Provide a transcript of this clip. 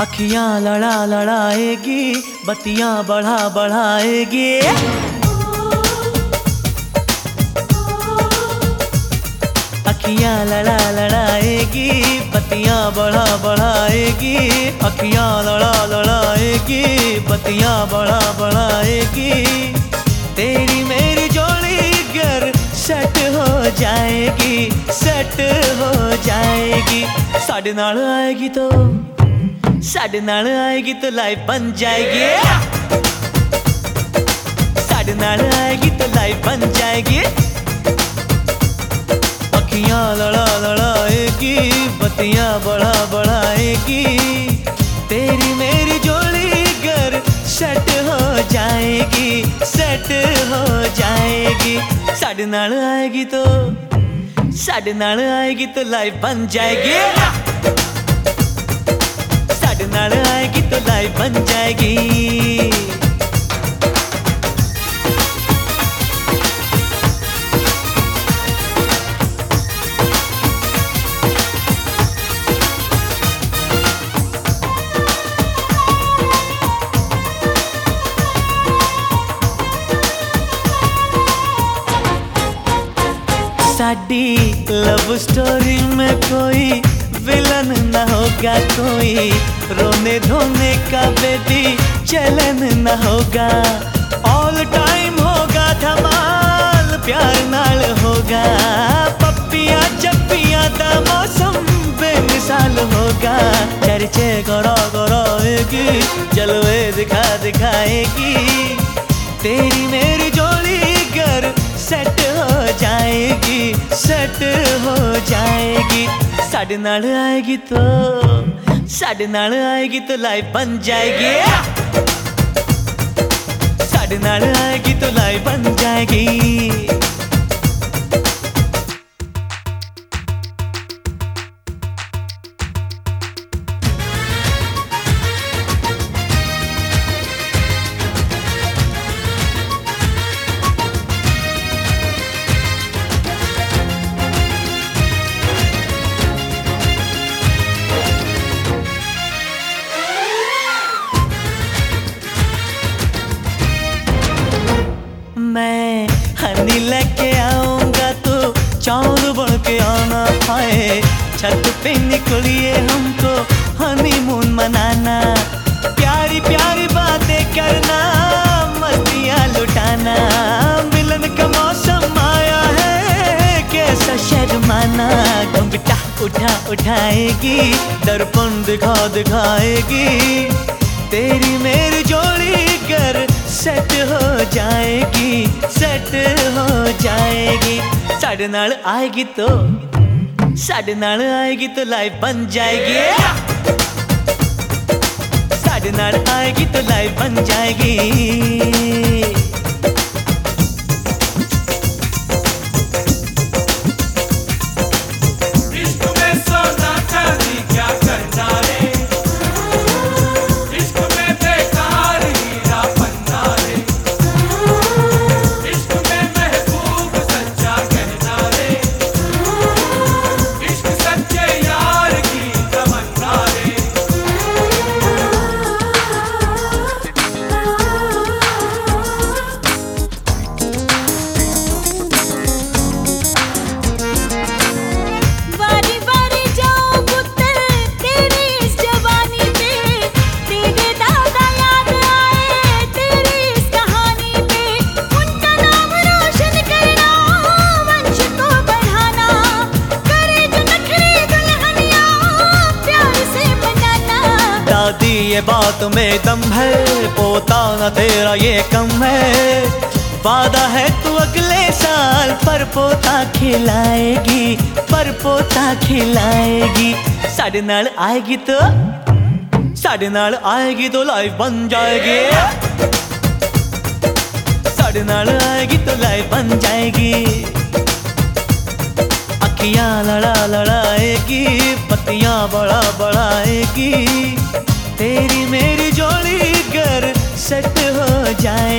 अखियाँ लड़ा लड़ाएगी, बत्तियाँ बढ़ा बढ़ाएगी। अखियाँ लड़ा लड़ाएगी, बत्तियाँ बढ़ा बढ़ाएगी। अखियाँ लड़ा लड़ाएगी, बत्तियाँ बढ़ा बढ़ाएगी। तेरी मेरी जोड़ी गर सेट हो जाएगी सेट हो जाएगी। साढ़े नाल आएगी तो। साढ़े नाल आएगी तो लाइफ बन जाएगी साढ़े नाल आएगी तो लाइफ बन जाएगी अखियाँ लड़ा लड़ाएगी बत्तियाँ बढ़ा बढ़ाएगी तेरी मेरी जोड़ी घर सेट हो जाएगी सेट हो जाएगी साढ़े नाल आएगी तो साढ़े नाल आएगी तो लाइफ बन जाएगी नाल आएगी तो लाइफ बन जाएगी। लव स्टोरी में कोई विलन न होगा कोई। रोने धोने का बेबी चलन न होगा। ऑल टाइम होगा धमाल, प्यार नाल होगा। पप्पिया, चप्पिया का मौसम बेमिसाल होगा। चर्चे करो कराएगी जलवे दिखा दिखाएगी। तेरी मेरी जोड़ी घर सेट हो जाएगी सेट हो जाएगी। साढ़े नाल आएगी तो साढ़े नाल आएगी तो लाइफ बन जाएगी। साढ़े नाल आएगी तो लाइफ बन जाएगी। मैं हनी लेके आऊँगा तो चाँद बन के आना पाए छत पे निकलिए हमको हनीमून मनाना। प्यारी प्यारी बातें करना, मस्तियाँ लुटाना। मिलन का मौसम आया है, कैसा शर्माना। घुंघटा उठा उठाएगी, दर्पण दिखा दिखाएगी। तेरी मेरी जोड़ी कर सेट हो जाएगी सेट हो जाएगी। साढ़े नाल आएगी तो साढ़े नाल आएगी तो लाइफ बन जाएगी। साढ़े नाल आएगी तो लाइफ बन जाएगी। ये बात में दम है, पोता न तेरा ये कम है। वादा है तू अगले साल पर पोता खिलाएगी, पर पोता खिलाएगी। साढ़े नाल आएगी तो साढ़े नाल आएगी तो लाइफ बन जाएगी। साढ़े नाल आएगी तो लाइफ बन जाएगी। अखियाँ लड़ा लड़ाएगी, पत्तियाँ बड़ा बढ़ाएगी तेरी मेरी जोड़ी कर सेट हो जाएगी